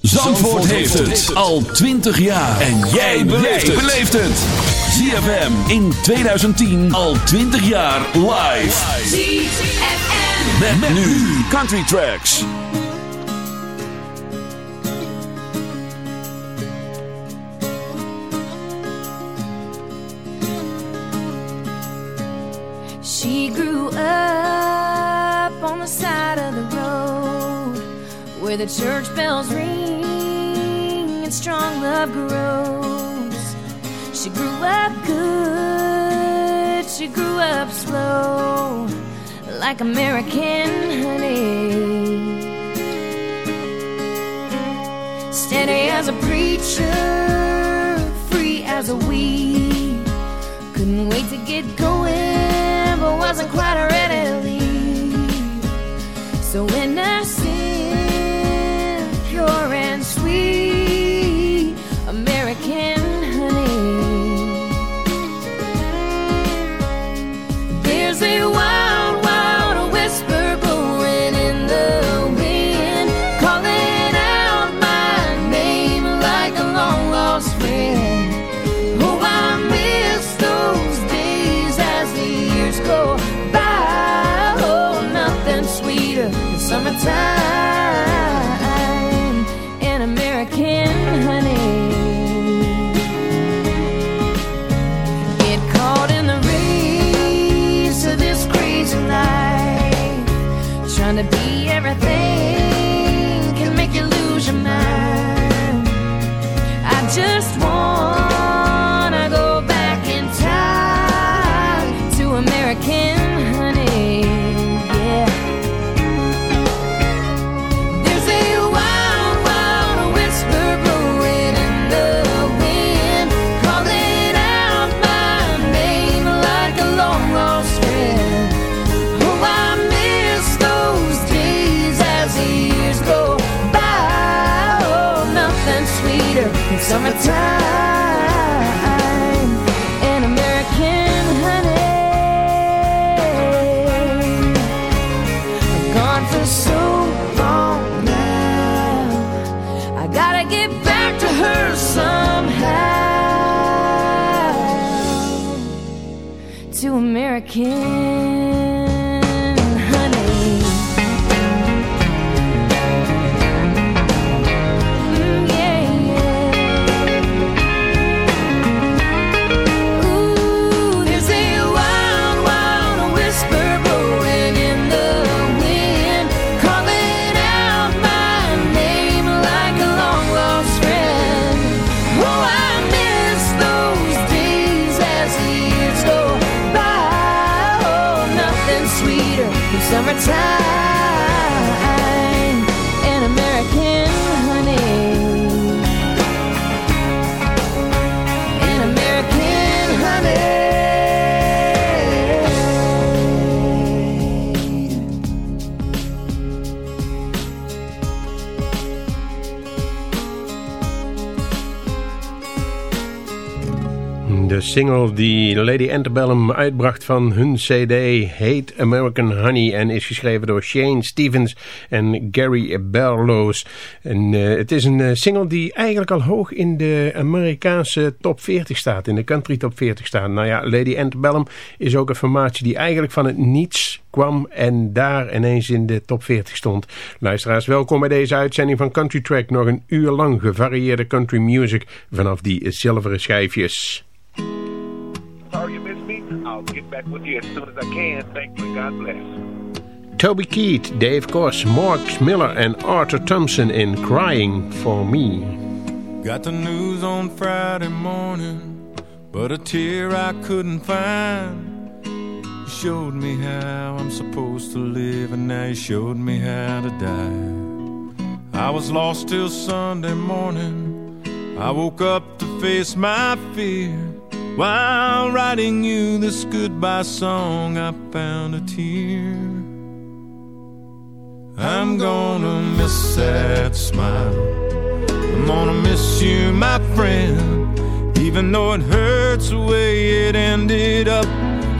Zandvoort heeft het al 20 jaar. En jij beleeft het. ZFM in 2010 al 20 jaar live. ZFM. Met, nu Country Tracks. She grew up on the side of the road where the church bells ring and strong love grows. She grew up good, she grew up slow, like American honey. Steady as a preacher, free as a weed. Couldn't wait to get going, but wasn't quite ready to leave. So innocent, American single die Lady Antebellum uitbracht van hun cd heet American Honey en is geschreven door Shane Stevens en Gary Berlows. En uh, het is een uh, single die eigenlijk al hoog in de Amerikaanse top 40 staat, in de country top 40 staat. Nou ja, Lady Antebellum is ook een formatie die eigenlijk van het niets kwam en daar ineens in de top 40 stond. Luisteraars, welkom bij deze uitzending van Country Track. Nog een uur lang gevarieerde country music vanaf die zilveren schijfjes. Sorry you missed me. I'll get back with you as soon as I can. Thank you and God bless. Toby Keith, Dave Koss, Mark Miller and Arthur Thompson in Crying For Me. Got the news on Friday morning, but a tear I couldn't find. You showed me how I'm supposed to live, and now you showed me how to die. I was lost till Sunday morning. I woke up to face my fear. While writing you this goodbye song, I found a tear. I'm gonna miss that smile. I'm gonna miss you, my friend. Even though it hurts the way it ended up,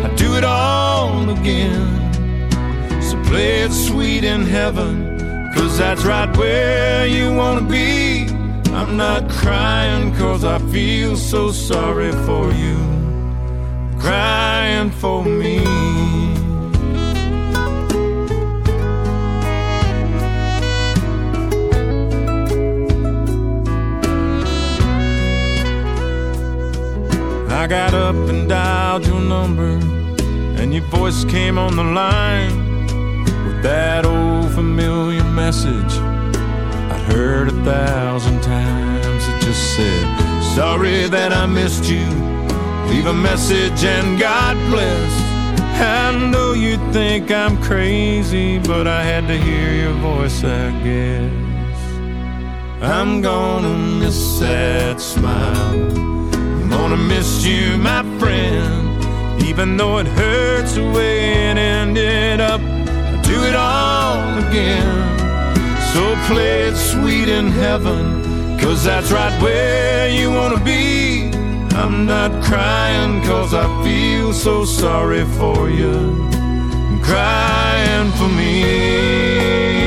I'd do it all again. So play it sweet in heaven, cause that's right where you wanna be. I'm not crying cause I feel so sorry for you. Crying for me. I got up and dialed your number, and your voice came on the line with that old familiar message I'd heard a thousand times. It just said, Sorry that I missed you. Leave a message and God bless. I know you think I'm crazy, but I had to hear your voice, I guess. I'm gonna miss that smile. I'm gonna miss you, my friend. Even though it hurts the way it ended up, I'll do it all again. So play it sweet in heaven, cause that's right where you wanna be. I'm not crying cause I feel so sorry for you. I'm crying for me.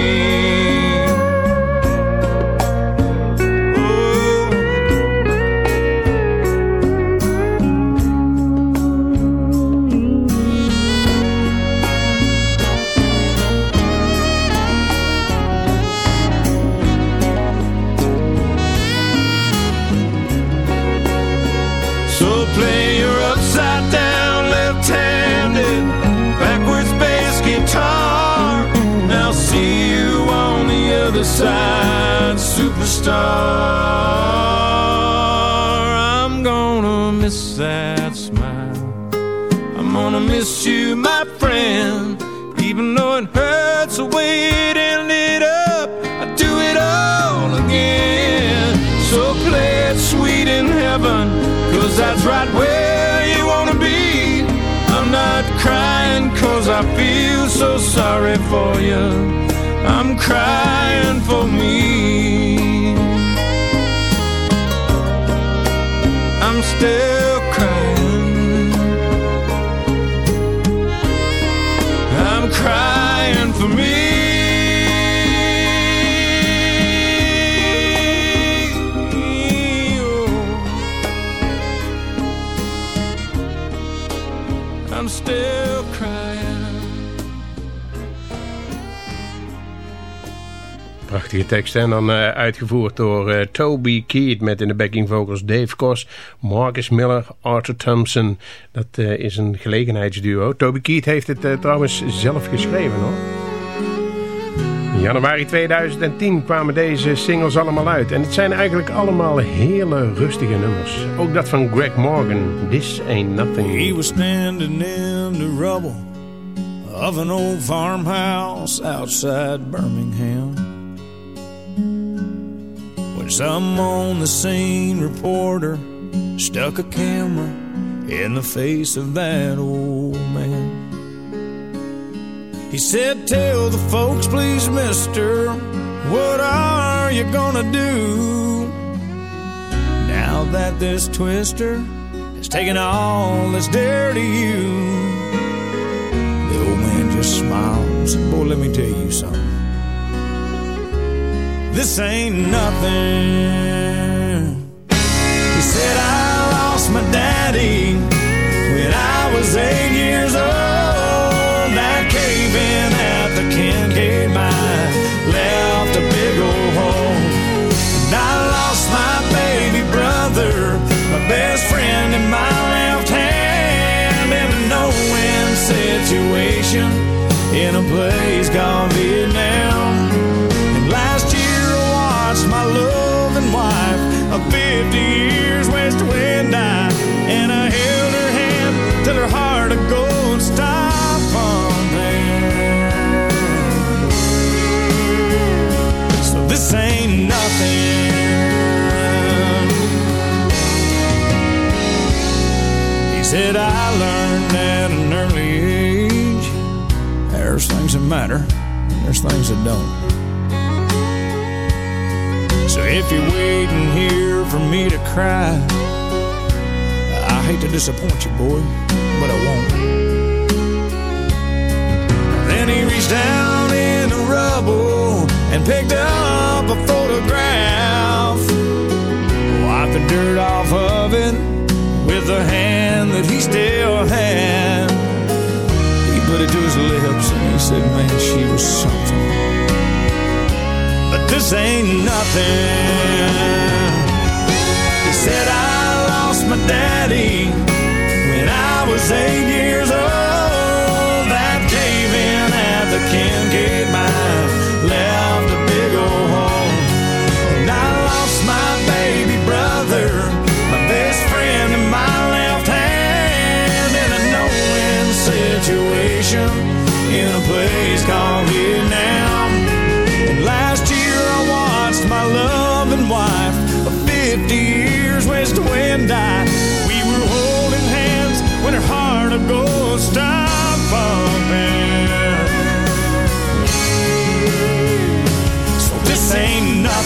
Tekst en dan uh, uitgevoerd door uh, Toby Keith met in de backing vocals Dave Koss, Marcus Miller, Arthur Thompson. Dat uh, is een gelegenheidsduo. Toby Keith heeft het trouwens zelf geschreven hoor. In januari 2010 kwamen deze singles allemaal uit. En het zijn eigenlijk allemaal hele rustige nummers. Ook dat van Greg Morgan, This Ain't Nothing. He was standing in the rubble of an old farmhouse outside Birmingham. Some on the scene reporter stuck a camera in the face of that old man. He said, Tell the folks, please, mister, what are you gonna do now that this twister has taken all that's dear to you. The old man just said, Boy, let me tell you something. This ain't nothing. He said, I lost my daddy when I was eight years old. That cave in at the Kincaid mine left a big old hole. And I lost my baby brother, my best friend, and my left hand in a no-win situation in a place called 50 years west wind die, and I held her hand till her heart of gold stopped pumping. So this ain't nothing. He said I learned at an early age. There's things that matter, and there's things that don't. So if you're waiting here for me to cry, I hate to disappoint you, boy, but I won't. Then he reached down in the rubble and picked up a photograph. Wiped the dirt off of it with the hand that he still had. He put it to his lips and he said, Man, she was something. But this ain't nothing. He said, I lost my daddy when I was eight years old.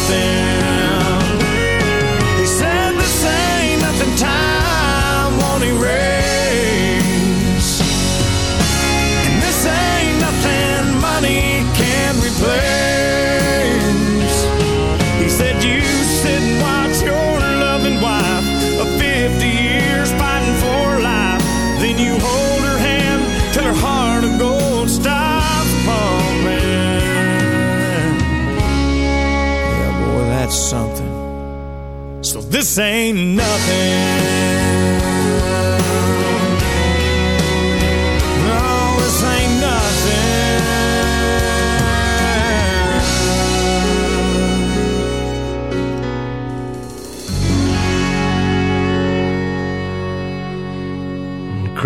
something something. So this ain't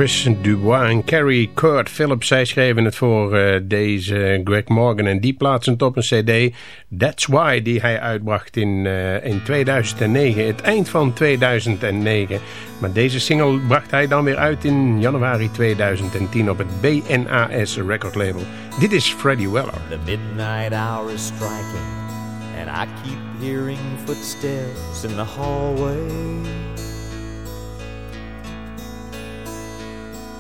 Chris Dubois en Carrie Kurt Phillips, zij schreven het voor eh, deze Greg Morgan. En die plaatsen het op een cd, That's Why, die hij uitbracht in, eh, in 2009. Het eind van 2009. Maar deze single bracht hij dan weer uit in januari 2010 op het BNAS record label. Dit is Freddie Weller. The midnight hour is striking, and I keep hearing footsteps in the hallway.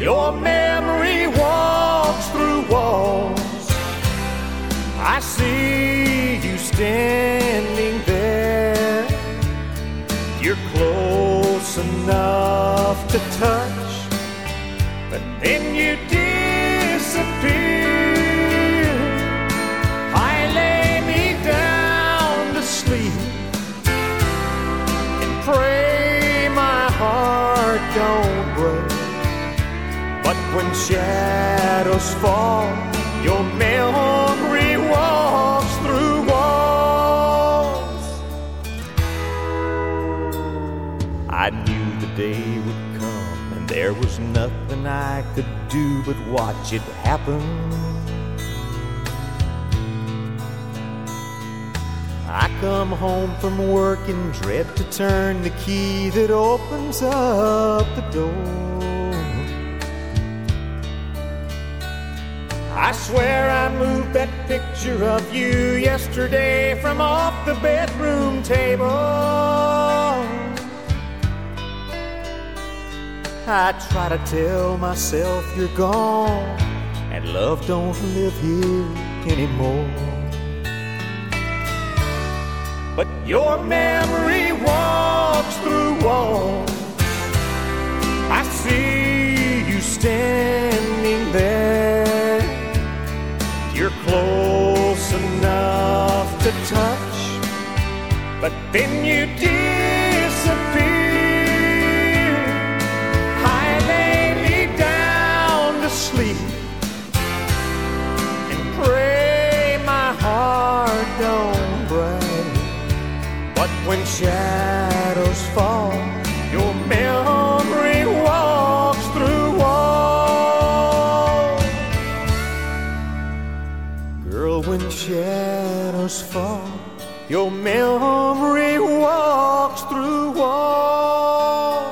Your memory walks through walls. I see you standing there. You're close enough to touch, but then you disappear. I lay me down to sleep and pray my heart don't when shadows fall, your memory walks through walls. I knew the day would come, and there was nothing I could do but watch it happen. I come home from work and dread to turn the key that opens up the door. I swear I moved that picture of you yesterday from off the bedroom table. I try to tell myself you're gone and love don't live here anymore. But your memory walks through walls. I see you standing there. But then you disappear. I lay me down to sleep and pray my heart don't break. But when shadows your memory walks through walls.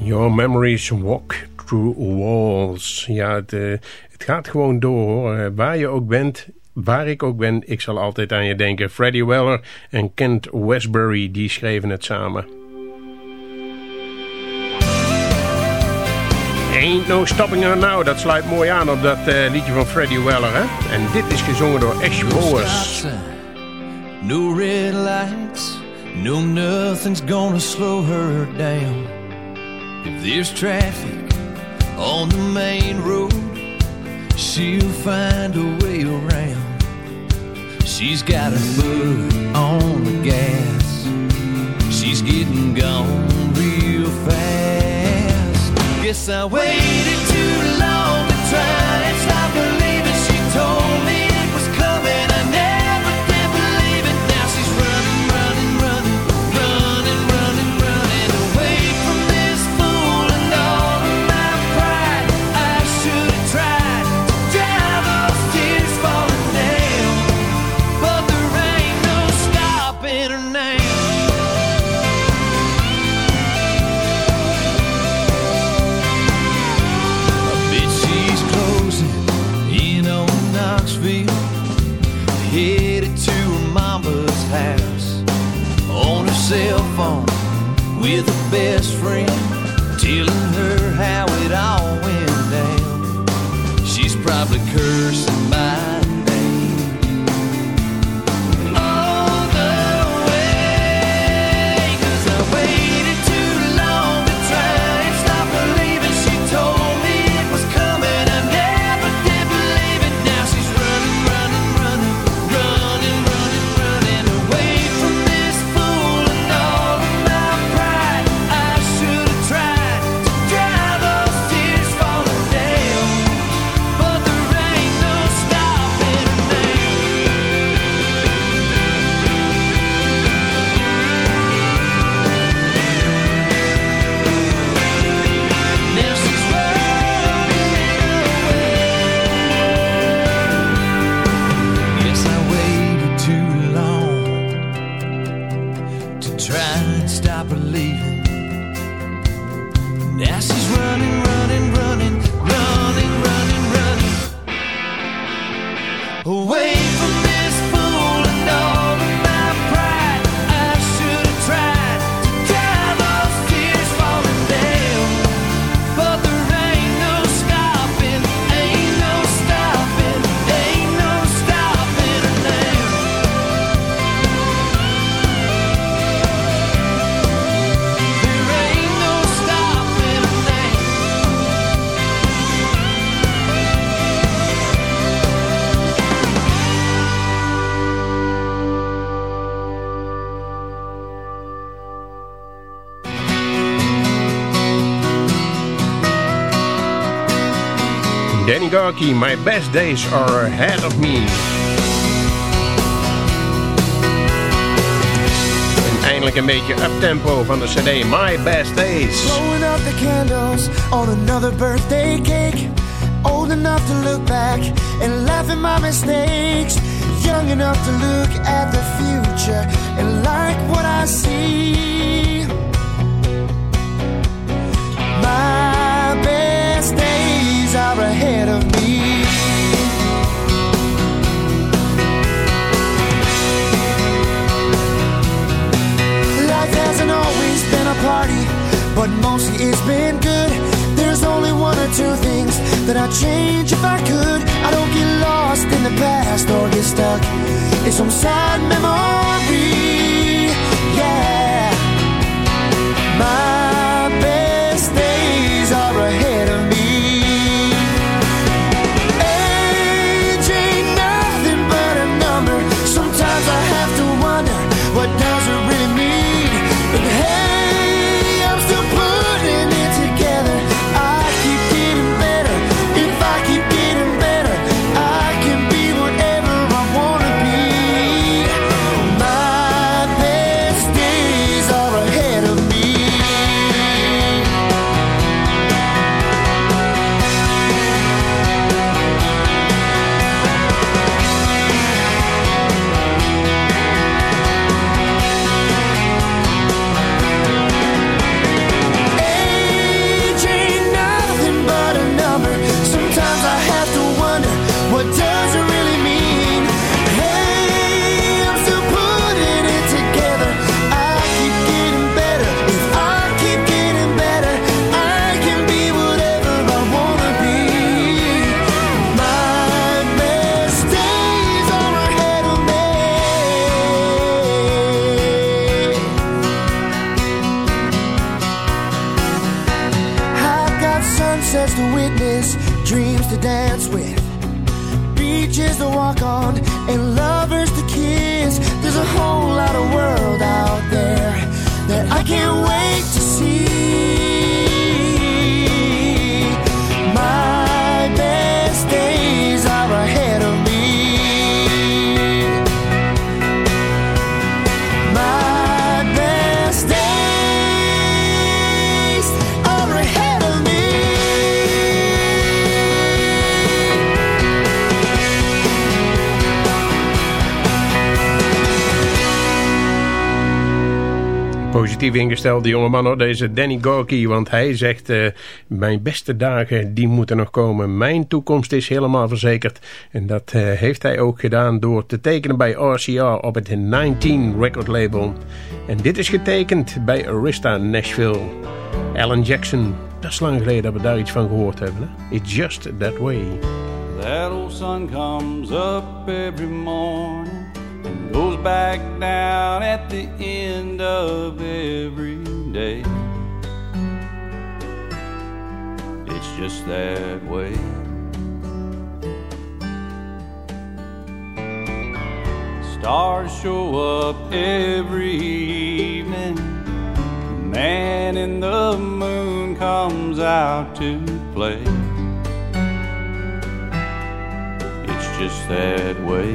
Your memories walk through walls. Ja, het, eh, gaat gewoon door. Eh, waar je ook bent, waar ik ook ben, ik zal altijd aan je denken. Freddie Weller en Kent Westbury, die schreven het samen. Ain't no stopping her now. Dat sluit mooi aan op dat eh, liedje van Freddie Weller. Hè? En dit is gezongen door Ash Bowers. No red lights, no nothing's gonna slow her down. If there's traffic on the main road, she'll find a way around. She's got her foot on the gas, she's getting gone. Guess I waited Darky, my best days are ahead of me. En eindelijk een beetje uptempo van de cd My Best Days. Blowing up the candles on another birthday cake. Old enough to look back and laugh at my mistakes. Young enough to look at the future and like what I see. My best days are ahead of me. Life hasn't always been a party, but mostly it's been good. There's only one or two things that I'd change if I could. I don't get lost in the past or get stuck in some sad memory. Yeah, my Positief ingestelde jongeman hoor, deze Danny Gorky. Want hij zegt, eh, mijn beste dagen die moeten nog komen. Mijn toekomst is helemaal verzekerd. En dat eh, heeft hij ook gedaan door te tekenen bij RCR op het 19 record label. En dit is getekend bij Arista Nashville. Alan Jackson, dat is lang geleden dat we daar iets van gehoord hebben. Hè? It's just that way. That old sun comes up every morning goes back down at the end of every day. It's just that way. Stars show up every evening. Man in the moon comes out to play. It's just that way.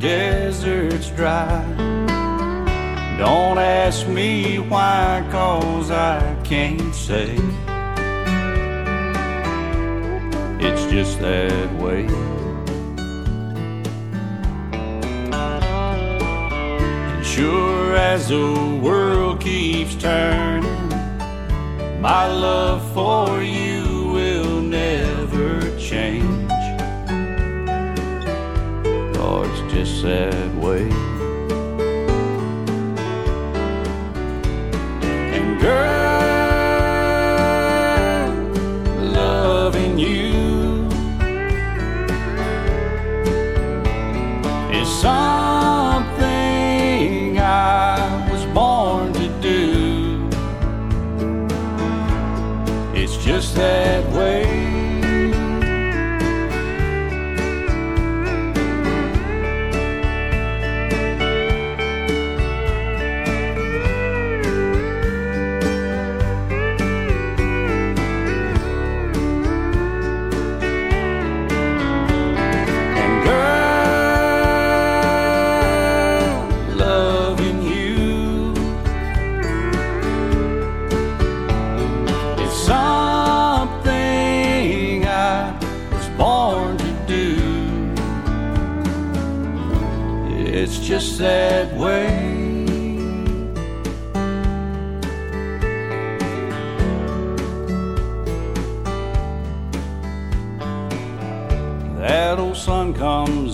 desert's dry. Don't ask me why, cause I can't say. It's just that way. And sure as the world keeps turning, my love for you will never change. Just that way. And girl,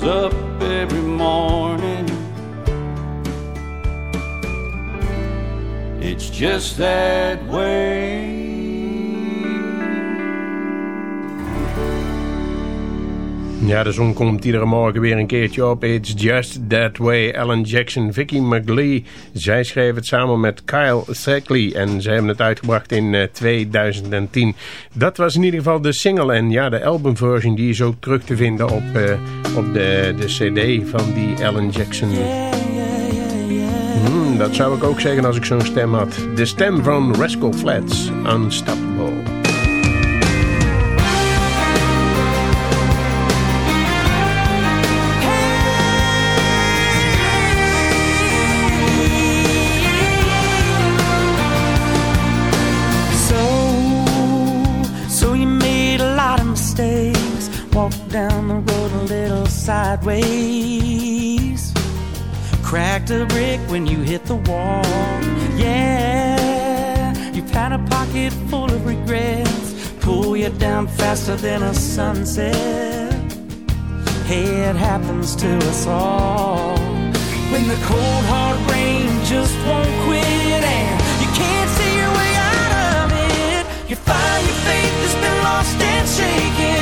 up every morning. It's just that way. Ja, de zon komt iedere morgen weer een keertje op. It's Just That Way. Alan Jackson, Vicky McGlee. Zij schreef het samen met Kyle Thakley. En ze hebben het uitgebracht in eh, 2010. Dat was in ieder geval de single. En ja, de albumversion die is ook terug te vinden op, eh, op de, de cd van die Alan Jackson. Hmm, dat zou ik ook zeggen als ik zo'n stem had. De stem van Rascal Flats. Unstoppable. Sideways. Cracked a brick when you hit the wall. Yeah, you've had a pocket full of regrets. Pull you down faster than a sunset. Hey, it happens to us all. When the cold hard rain just won't quit and you can't see your way out of it. You find your faith has been lost and shaken.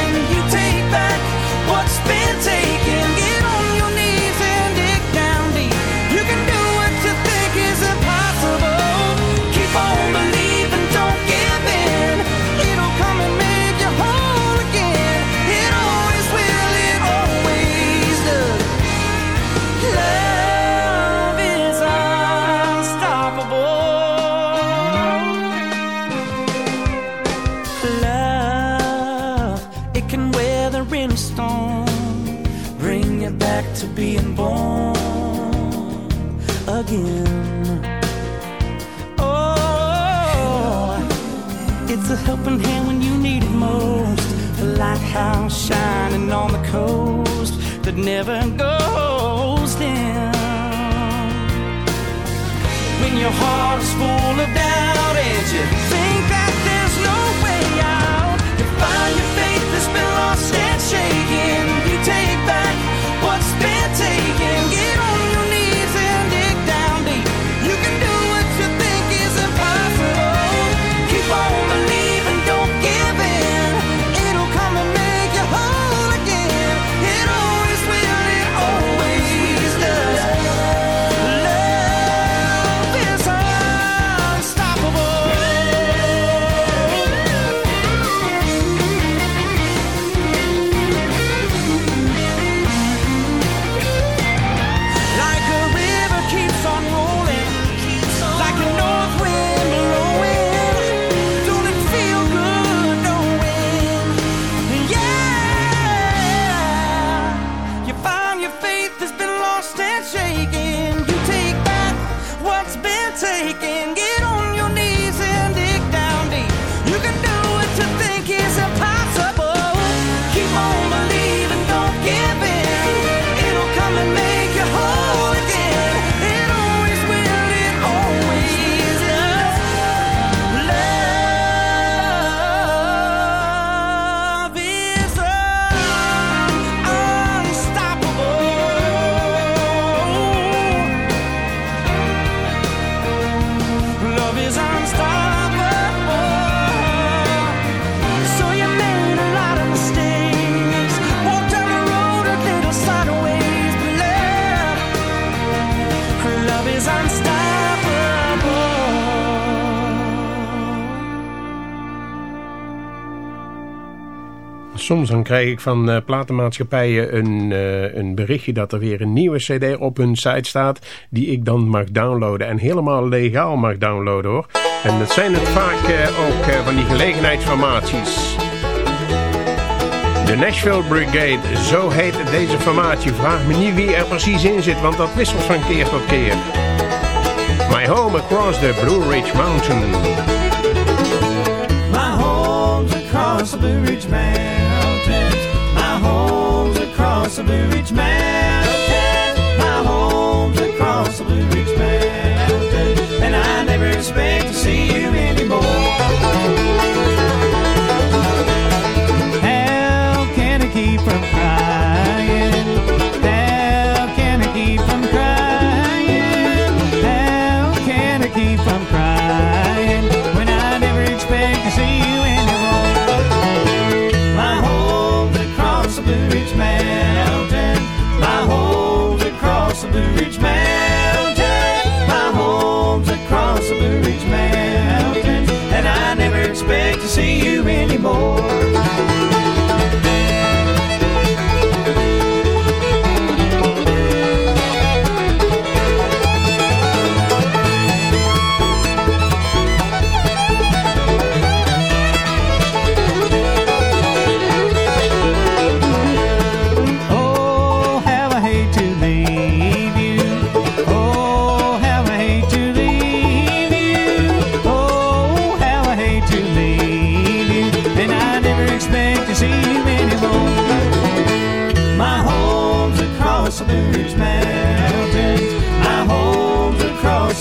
Never goes down. When your heart is full of doubt and you think that there's no way out, you find your faith has been lost Soms dan krijg ik van eh, platenmaatschappijen een, eh, een berichtje dat er weer een nieuwe cd op hun site staat die ik dan mag downloaden en helemaal legaal mag downloaden hoor. En dat zijn het vaak eh, ook van die gelegenheidsformaties. De Nashville Brigade, zo heet deze formatie. Vraag me niet wie er precies in zit, want dat wisselt van keer tot keer. My home across the Blue Ridge Mountain. Across the Blue Ridge Mountains. home's across the Blue Ridge Mountains. My home's across the Blue Ridge Mountains, And I never expected.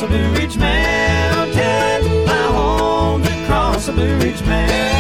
across Blue Ridge Mountain. My home across the Blue Ridge Mountain.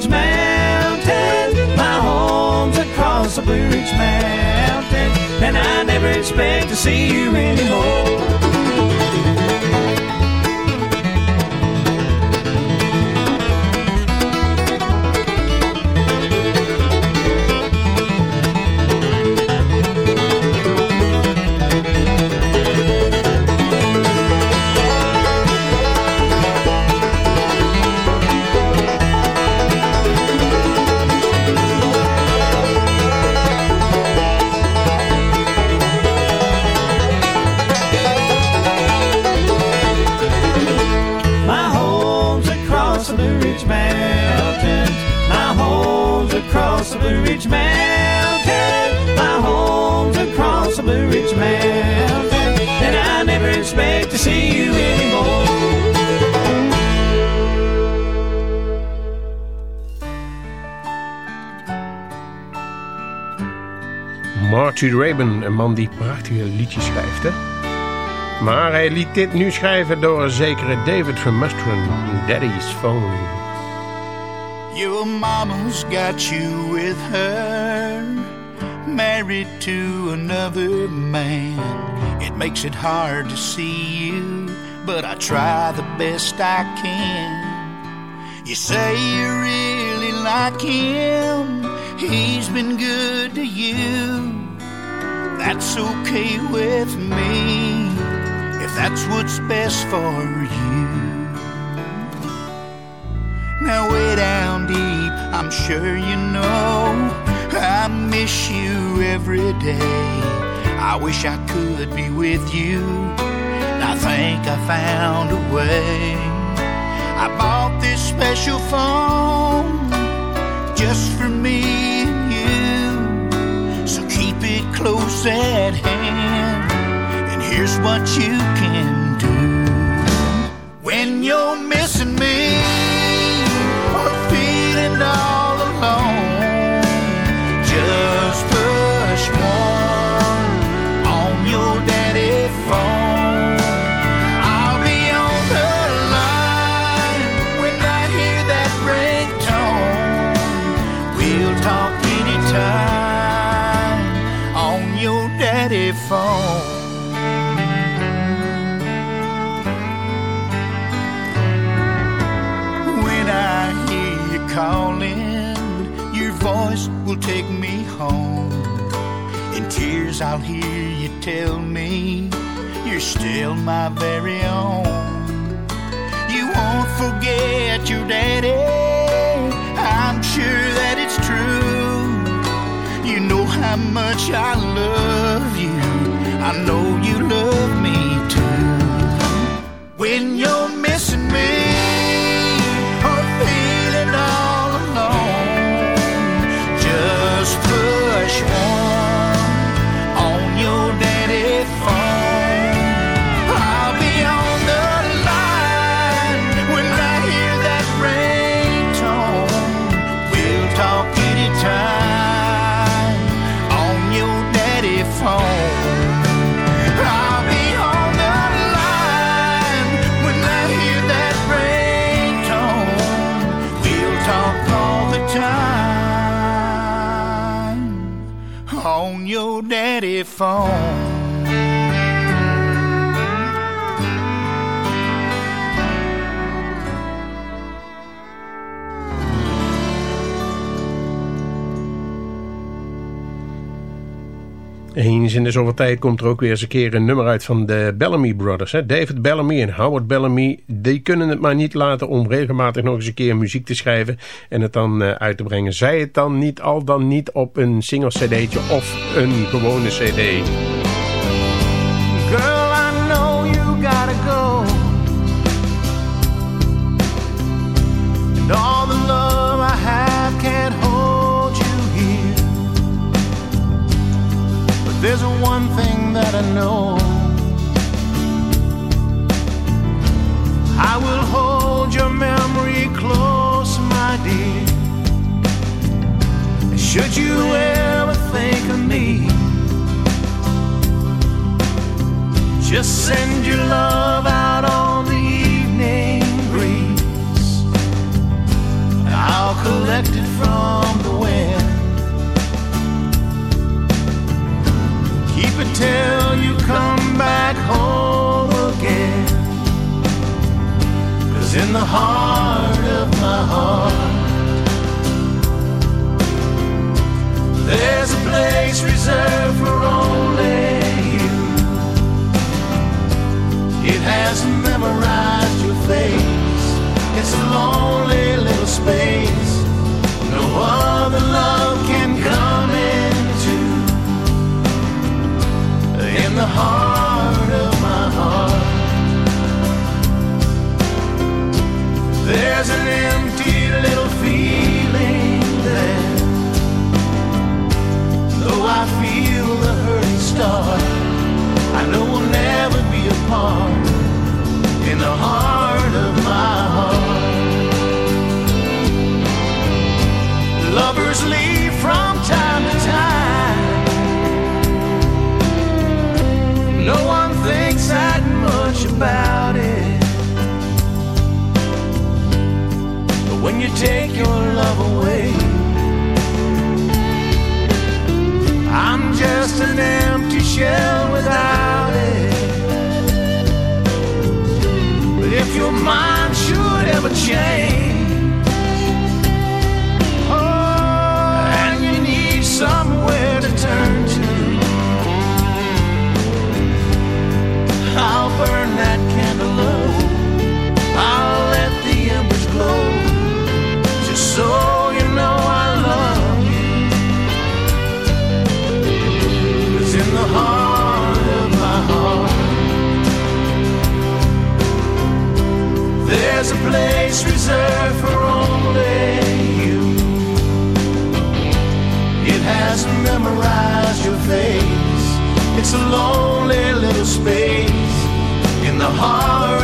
Ridge Mountains. My home's across the Blue Ridge Mountains. And I never expect to see you anymore. And I never expect to see you anymore. Marty Raybon, een man die prachtige liedjes schrijft, hè? Maar hij liet dit nu schrijven door een zekere David van Musteren, Daddy's Phone. Your mama's got you with her, married to another man. It makes it hard to see you, but I try the best I can. You say you really like him, he's been good to you. That's okay with me, if that's what's best for you. Now, way down deep, I'm sure you know I miss you every day. I wish I could be with you. I think I found a way. I bought this special phone just for me and you. So keep it close at hand. And here's what you can do when you're missing me or feeling all alone. Just push I'll hear you tell me you're still my very own. You won't forget your daddy. I'm sure that it's true. You know how much I love you. I know you Oh. Eens in de zoveel tijd komt er ook weer eens een keer een nummer uit van de Bellamy Brothers. Hè? David Bellamy en Howard Bellamy, die kunnen het maar niet laten om regelmatig nog eens een keer muziek te schrijven en het dan uh, uit te brengen. Zij het dan niet, al dan niet op een single cd'tje of een gewone cd. I know. I will hold your memory close, my dear. Should you ever think of me? Just send heart of my heart, there's a place reserved for only you. It has memorized your face. It's a lonely little space. No other love can come into. In the heart there's an empty little feeling there. Though I feel the hurting start, I know we'll never be apart in the heart of my heart. Lovers leave from time to time. No one thinks that much about when you take your love away, I'm just an empty shell without it. But if your mind should ever change, place reserved for only you. It has memorized your face. It's a lonely little space in the heart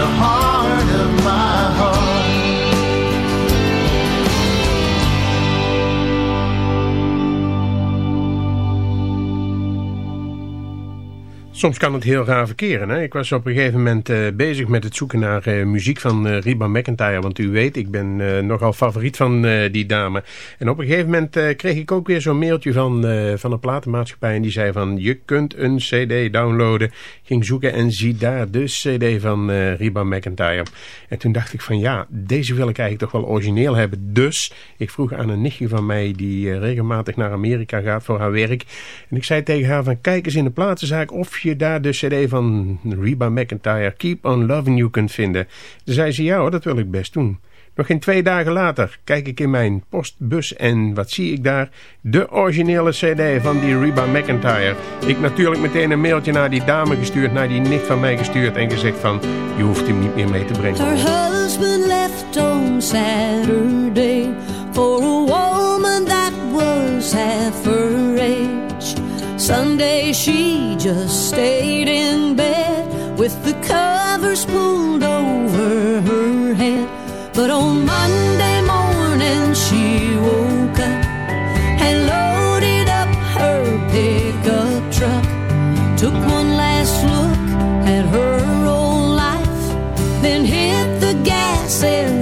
the heart Soms kan het heel raar verkeren. Hè? Ik was op een gegeven moment eh, bezig met het zoeken naar eh, muziek van Reba McIntyre. Want u weet, ik ben nogal favoriet van die dame. En op een gegeven moment kreeg ik ook weer zo'n mailtje van, van een platenmaatschappij. En die zei van, je kunt een cd downloaden. Ging zoeken en zie daar de cd van Reba McIntyre. En toen dacht ik van, ja, deze wil ik eigenlijk toch wel origineel hebben. Dus ik vroeg aan een nichtje van mij die regelmatig naar Amerika gaat voor haar werk. En ik zei tegen haar van, kijk eens in de platenzaak of je daar de cd van Reba McIntyre, Keep on Loving You, kunt vinden. Toen zei ze, ja hoor, dat wil ik best doen. Nog geen twee dagen later kijk ik in mijn postbus en wat zie ik daar? De originele cd van die Reba McIntyre. Ik natuurlijk meteen een mailtje naar die dame gestuurd, naar die nicht van mij gestuurd en gezegd van, je hoeft hem niet meer mee te brengen. Her husband left on Saturday for a woman that was. Sunday she just stayed in bed with the covers pulled over her head. But on Monday morning she woke up and loaded up her pickup truck. Took one last look at her old life, then hit the gas and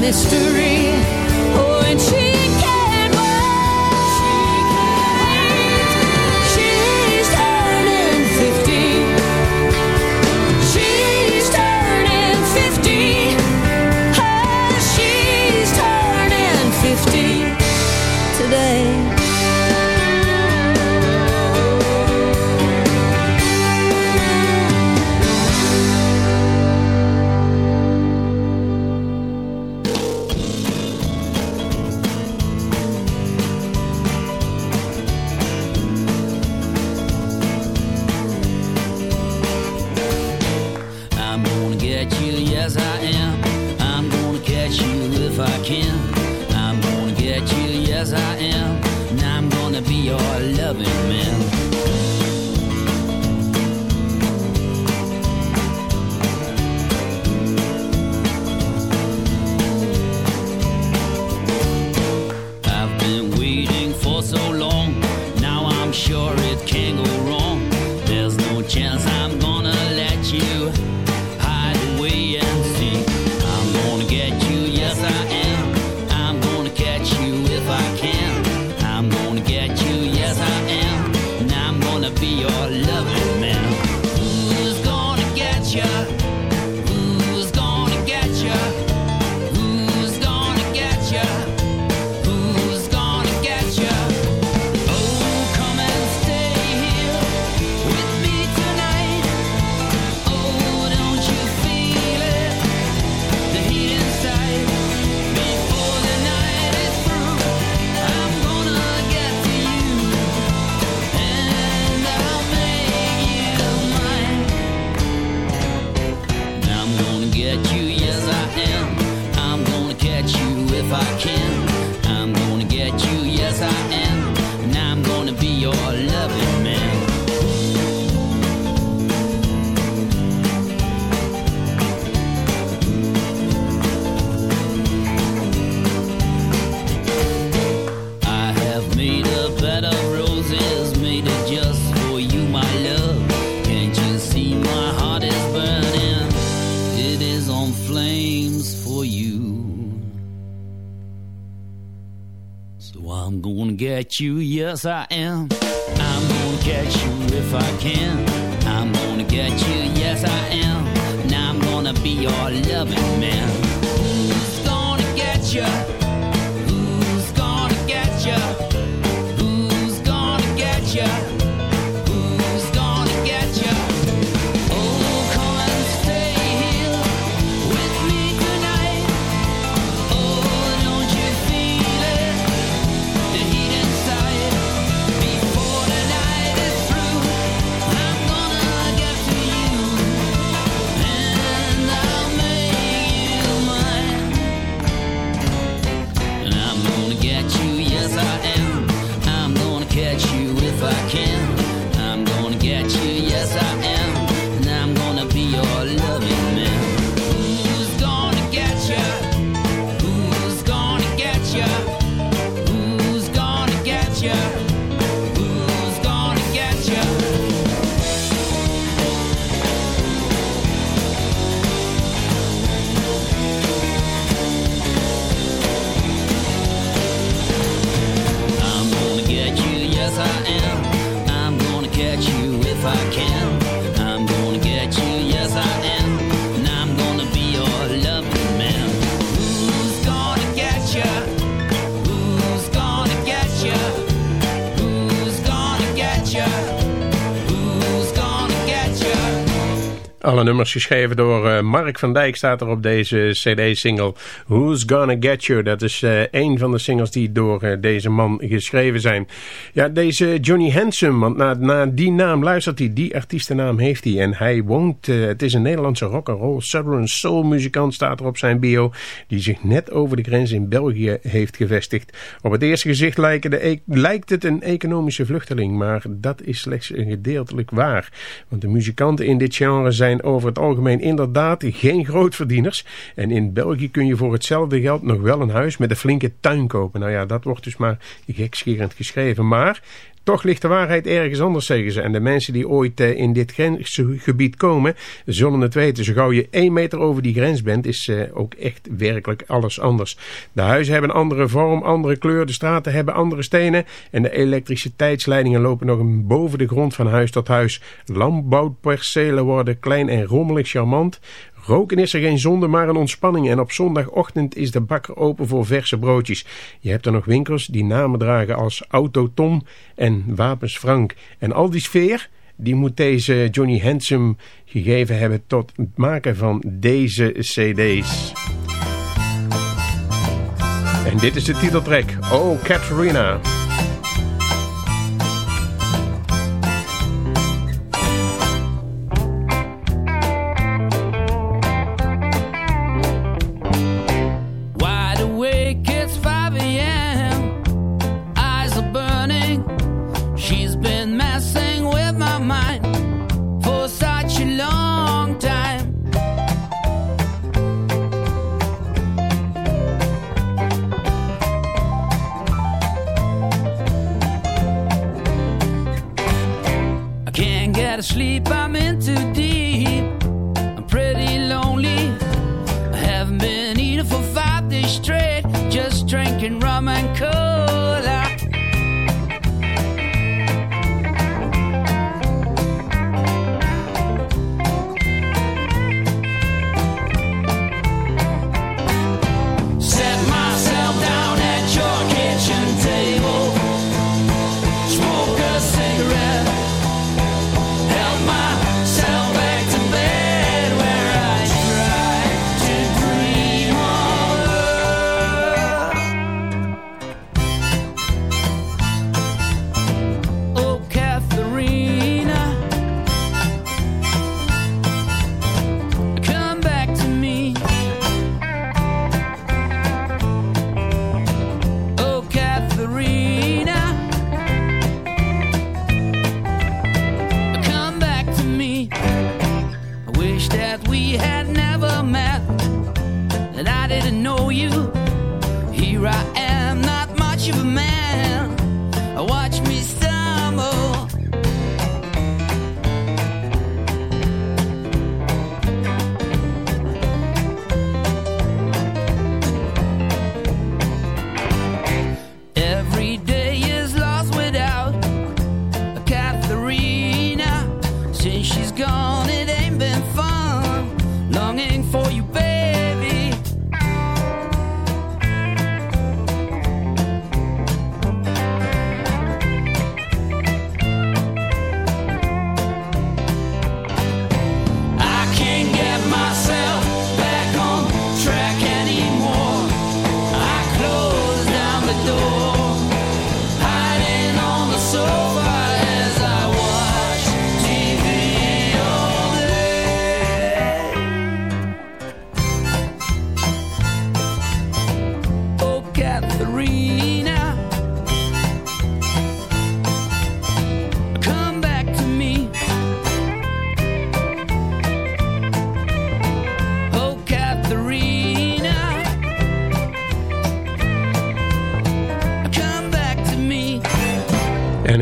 mystery. Oh, and she can't yes I am. I'm gonna catch you if I can. Nummers geschreven door eh, Mark van Dijk staat er op deze cd-single. Who's Gonna Get You? Dat is eh, een van de singles die door eh, deze man geschreven zijn. Ja, deze Johnny Handsome, want na, na die naam luistert hij, die artiestennaam heeft hij. En hij woont, het is een Nederlandse rock'n'roll southern soul muzikant staat er op zijn bio. Die zich net over de grens in België heeft gevestigd. Op het eerste gezicht e- lijkt het een economische vluchteling, maar dat is slechts gedeeltelijk waar. Want de muzikanten in dit genre zijn over het algemeen inderdaad geen grootverdieners. En in België kun je voor hetzelfde geld nog wel een huis met een flinke tuin kopen. Nou ja, dat wordt dus maar gekscherend geschreven. Maar toch ligt de waarheid ergens anders, zeggen ze. En de mensen die ooit eh, in dit grensgebied komen, zullen het weten. Zo gauw je één meter over die grens bent, is eh, ook echt werkelijk alles anders. De huizen hebben een andere vorm, andere kleur. De straten hebben andere stenen. En de elektriciteitsleidingen lopen nog boven de grond van huis tot huis. Landbouwpercelen worden klein en rommelig charmant. Roken is er geen zonde, maar een ontspanning. En op zondagochtend is de bakker open voor verse broodjes. Je hebt er nog winkels die namen dragen als Auto Tom en Wapens Frank. En al die sfeer, die moet deze Johnny Handsome gegeven hebben tot het maken van deze cd's. En dit is de titeltrack. Oh, Katrina.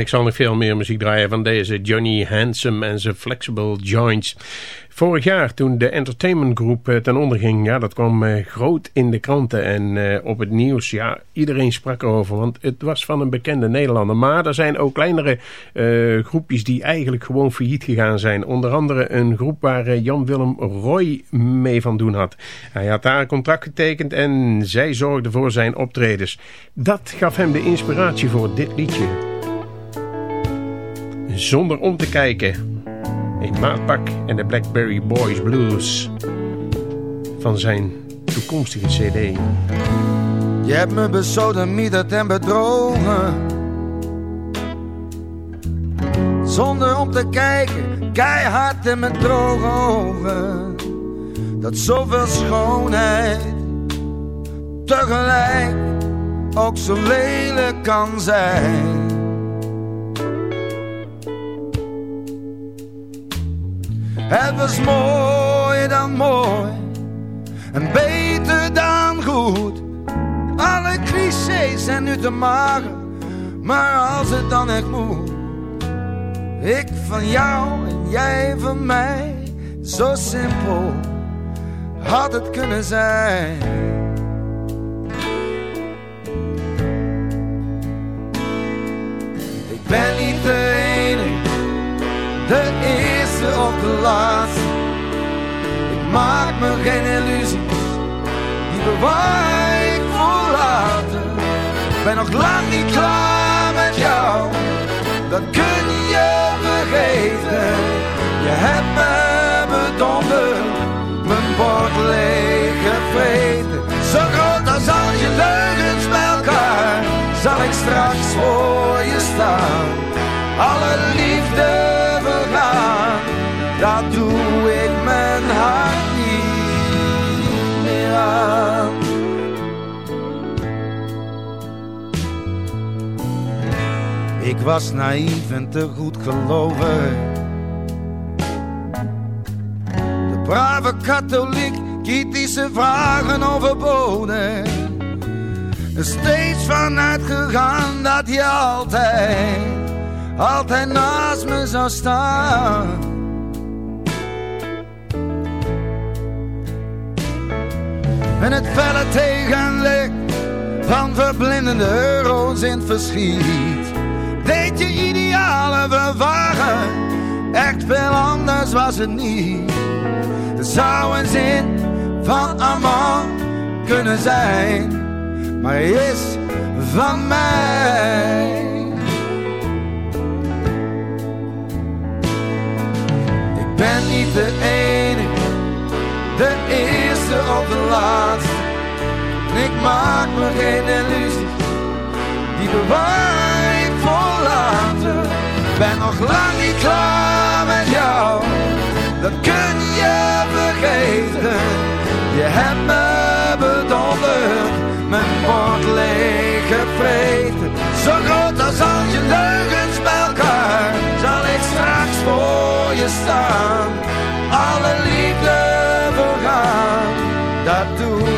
Ik zal nog veel meer muziek draaien van deze Johnny Handsome en zijn Flexible Joints. Vorig jaar toen de Entertainment Group eh, ten onder ging, ja, dat kwam eh, groot in de kranten en eh, op het nieuws. Ja, iedereen sprak erover, want het was van een bekende Nederlander. Maar er zijn ook kleinere groepjes die eigenlijk gewoon failliet gegaan zijn. Onder andere een groep waar Jan-Willem Roy mee van doen had. Hij had daar een contract getekend en zij zorgde voor zijn optredens. Dat gaf hem de inspiratie voor dit liedje. Zonder om te kijken. Een maatpak en de Blackberry Boys Blues. Van zijn toekomstige cd. Je hebt me besodemieterd en bedrogen. Zonder om te kijken, keihard in mijn droge ogen. Dat zoveel schoonheid tegelijk ook zo lelijk kan zijn. Het was mooier dan mooi en beter dan goed. Alle clichés zijn nu te mager, maar als het dan echt moet. Ik van jou en jij van mij, zo simpel had het kunnen zijn. Ik ben niet de enige, de de laatste. Ik maak me geen illusies, die bewaar ik voor later. Ik ben nog lang niet klaar met jou, dat kun je vergeten. Je hebt me bedonderd, mijn bord leeg gevreten. Zo groot als al je leugens bij elkaar, zal ik straks voor je staan. Alle liefde dat doe ik mijn hart niet meer aan. Ik was naïef en te goed gelovig. De brave katholiek, kritische vragen overboden. Er steeds vanuit gegaan dat je altijd, altijd naast me zou staan. En het felle tegenlicht van verblindende euro's in het verschiet deed je idealen vervagen. Echt veel anders was het niet. Er zou een zin van amor kunnen zijn, maar hij is van mij. Ik ben niet de enige, de eerste of de laatste. Ik maak me geen illusies, die bewaar ik voor later. Ben nog lang niet klaar met jou, dat kun je vergeten. Je hebt me bedonderd, mijn bord leeg gevreten. Zo groot als al je leugens bij elkaar, zal ik straks voor je staan. Alle liefde vergaan, dat doe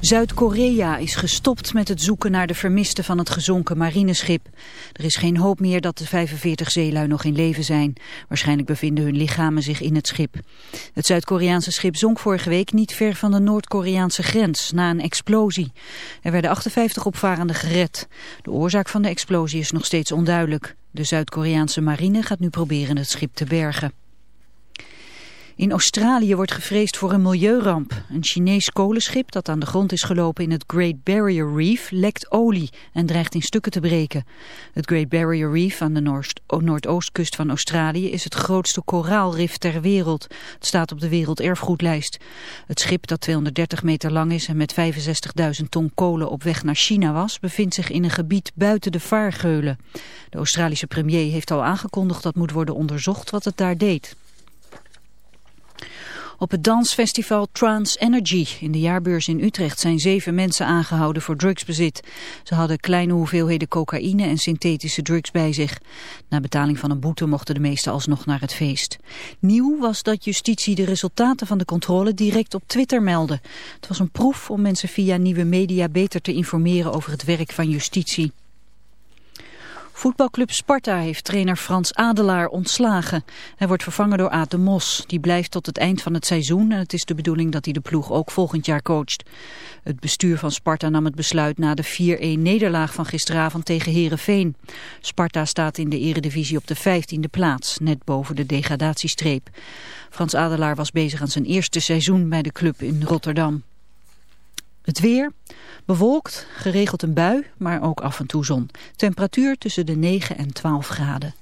Zuid-Korea is gestopt met het zoeken naar de vermisten van het gezonken marineschip. Er is geen hoop meer dat de 45 zeelui nog in leven zijn. Waarschijnlijk bevinden hun lichamen zich in het schip. Het Zuid-Koreaanse schip zonk vorige week niet ver van de Noord-Koreaanse grens na een explosie. Er werden 58 opvarenden gered. De oorzaak van de explosie is nog steeds onduidelijk. De Zuid-Koreaanse marine gaat nu proberen het schip te bergen. In Australië wordt gevreesd voor een milieuramp. Een Chinees kolenschip dat aan de grond is gelopen in het Great Barrier Reef lekt olie en dreigt in stukken te breken. Het Great Barrier Reef aan de Noord noordoostkust van Australië is het grootste koraalrif ter wereld. Het staat op de werelderfgoedlijst. Het schip dat 230 meter lang is en met 65.000 ton kolen op weg naar China was, bevindt zich in een gebied buiten de vaargeulen. De Australische premier heeft al aangekondigd dat moet worden onderzocht wat het daar deed. Op het dansfestival Trans Energy in de jaarbeurs in Utrecht zijn zeven mensen aangehouden voor drugsbezit. Ze hadden kleine hoeveelheden cocaïne en synthetische drugs bij zich. Na betaling van een boete mochten de meesten alsnog naar het feest. Nieuw was dat justitie de resultaten van de controle direct op Twitter meldde. Het was een proef om mensen via nieuwe media beter te informeren over het werk van justitie. Voetbalclub Sparta heeft trainer Frans Adelaar ontslagen. Hij wordt vervangen door Aad de Mos. Die blijft tot het eind van het seizoen en het is de bedoeling dat hij de ploeg ook volgend jaar coacht. Het bestuur van Sparta nam het besluit na de 4-1 nederlaag van gisteravond tegen Herenveen. Sparta staat in de eredivisie op de 15e plaats, net boven de degradatiestreep. Frans Adelaar was bezig aan zijn eerste seizoen bij de club in Rotterdam. Het weer, bewolkt, geregeld een bui, maar ook af en toe zon. Temperatuur tussen de 9 en 12 graden.